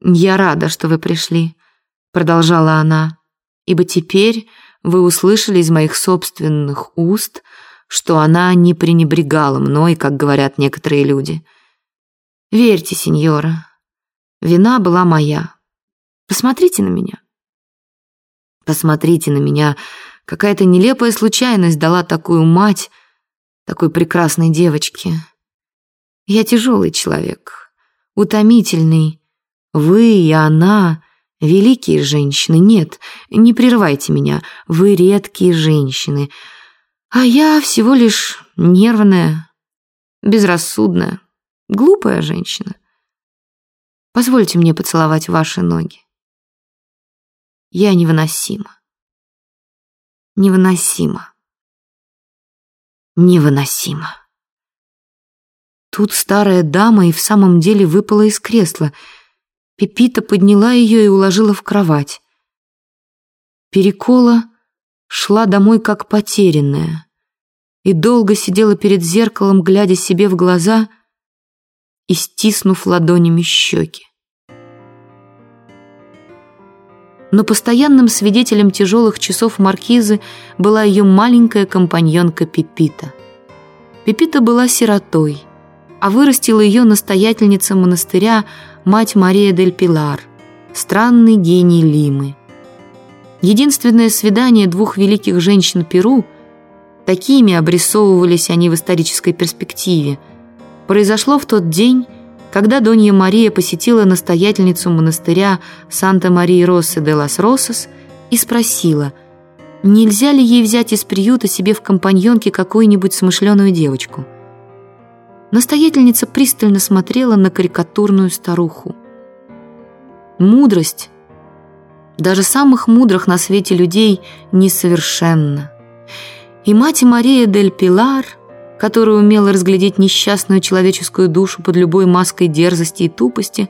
«Я рада, что вы пришли», — продолжала она, «ибо теперь вы услышали из моих собственных уст, что она не пренебрегала мной, как говорят некоторые люди. Верьте, сеньора, вина была моя. Посмотрите на меня. Посмотрите на меня. Какая-то нелепая случайность дала такую мать такой прекрасной девочке. Я тяжелый человек, утомительный. Вы и она — великие женщины. Нет, не прерывайте меня. Вы редкие женщины. А я всего лишь нервная, безрассудная, глупая женщина. Позвольте мне поцеловать ваши ноги. Я невыносима. Невыносима. Невыносима. Тут старая дама и в самом деле выпала из кресла. Пепита подняла ее и уложила в кровать. Перекола шла домой как потерянная и долго сидела перед зеркалом, глядя себе в глаза и стиснув ладонями щеки. но постоянным свидетелем тяжелых часов маркизы была ее маленькая компаньонка Пепита. Пепита была сиротой, а вырастила ее настоятельница монастыря мать Мария дель Пилар, странный гений Лимы. Единственное свидание двух великих женщин Перу, такими обрисовывались они в исторической перспективе, произошло в тот день, когда Донья Мария посетила настоятельницу монастыря Санта-Марии-Россы де лас Росос и спросила, нельзя ли ей взять из приюта себе в компаньонке какую-нибудь смышленую девочку. Настоятельница пристально смотрела на карикатурную старуху. Мудрость, даже самых мудрых на свете людей, несовершенна. И мать Мария дель Пилар – которая умела разглядеть несчастную человеческую душу под любой маской дерзости и тупости,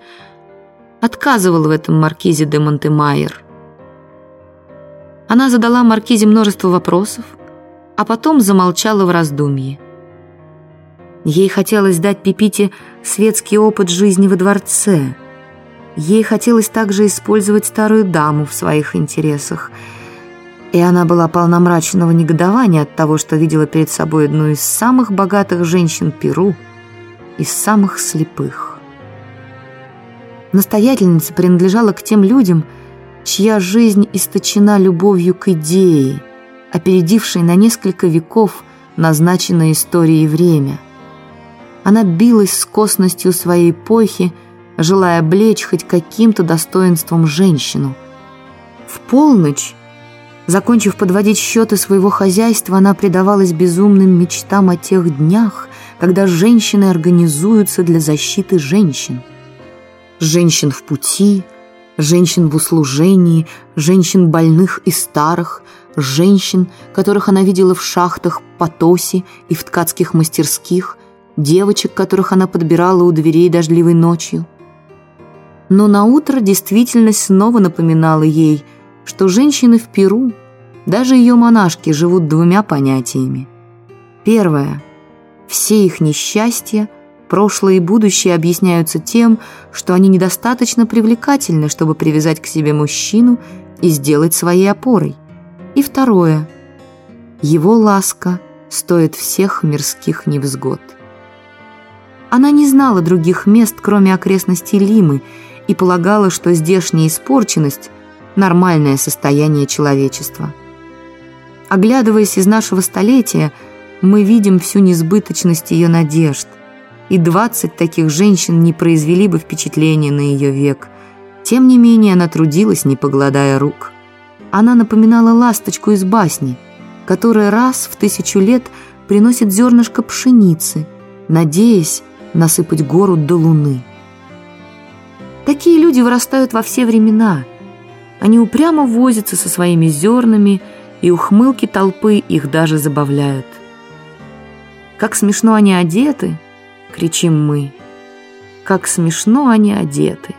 отказывала в этом маркизе де Монтемайер. Она задала маркизе множество вопросов, а потом замолчала в раздумье. Ей хотелось дать Пипите светский опыт жизни во дворце. Ей хотелось также использовать старую даму в своих интересах – и она была полна мрачного негодования от того, что видела перед собой одну из самых богатых женщин Перу и самых слепых. Настоятельница принадлежала к тем людям, чья жизнь источена любовью к идее, опередившей на несколько веков назначенное историей время. Она билась с косностью своей эпохи, желая облечь хоть каким-то достоинством женщину. В полночь Закончив подводить счеты своего хозяйства, она предавалась безумным мечтам о тех днях, когда женщины организуются для защиты женщин. Женщин в пути, женщин в услужении, женщин больных и старых, женщин, которых она видела в шахтах Потоси и в ткацких мастерских, девочек, которых она подбирала у дверей дождливой ночью. Но на утро действительность снова напоминала ей – что женщины в Перу, даже ее монашки, живут двумя понятиями. Первое. Все их несчастья, прошлое и будущее объясняются тем, что они недостаточно привлекательны, чтобы привязать к себе мужчину и сделать своей опорой. И второе. Его ласка стоит всех мирских невзгод. Она не знала других мест, кроме окрестностей Лимы, и полагала, что здешняя испорченность нормальное состояние человечества. Оглядываясь из нашего столетия, мы видим всю несбыточность ее надежд, и 20 таких женщин не произвели бы впечатления на ее век. Тем не менее, она трудилась, не погладая рук. Она напоминала ласточку из басни, которая раз в тысячу лет приносит зернышко пшеницы, надеясь насыпать гору до луны. Такие люди вырастают во все времена – они упрямо возятся со своими зернами, и ухмылки толпы их даже забавляют. «Как смешно они одеты!» — кричим мы. «Как смешно они одеты!»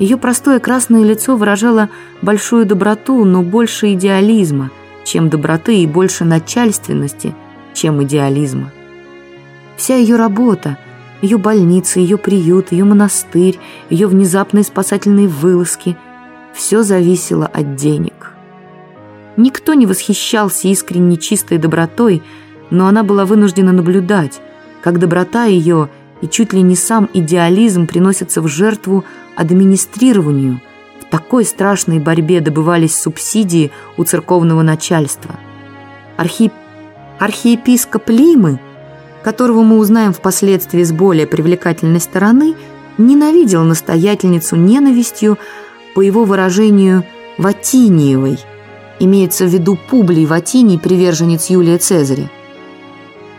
Ее простое красное лицо выражало большую доброту, но больше идеализма, чем доброты, и больше начальственности, чем идеализма. Вся ее работа, ее больница, ее приют, ее монастырь, ее внезапные спасательные вылазки – все зависело от денег. Никто не восхищался искренней чистой добротой, но она была вынуждена наблюдать, как доброта ее и чуть ли не сам идеализм приносятся в жертву администрированию. В такой страшной борьбе добывались субсидии у церковного начальства. Архип... Архиепископ Лимы, которого мы узнаем впоследствии с более привлекательной стороны, ненавидел настоятельницу ненавистью, по его выражению, Ватиниевой – Имеется в виду Публий Ватиний, приверженец Юлия Цезаря.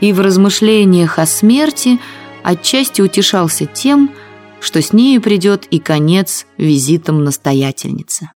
И в размышлениях о смерти отчасти утешался тем, что с нею придет и конец визитом настоятельницы.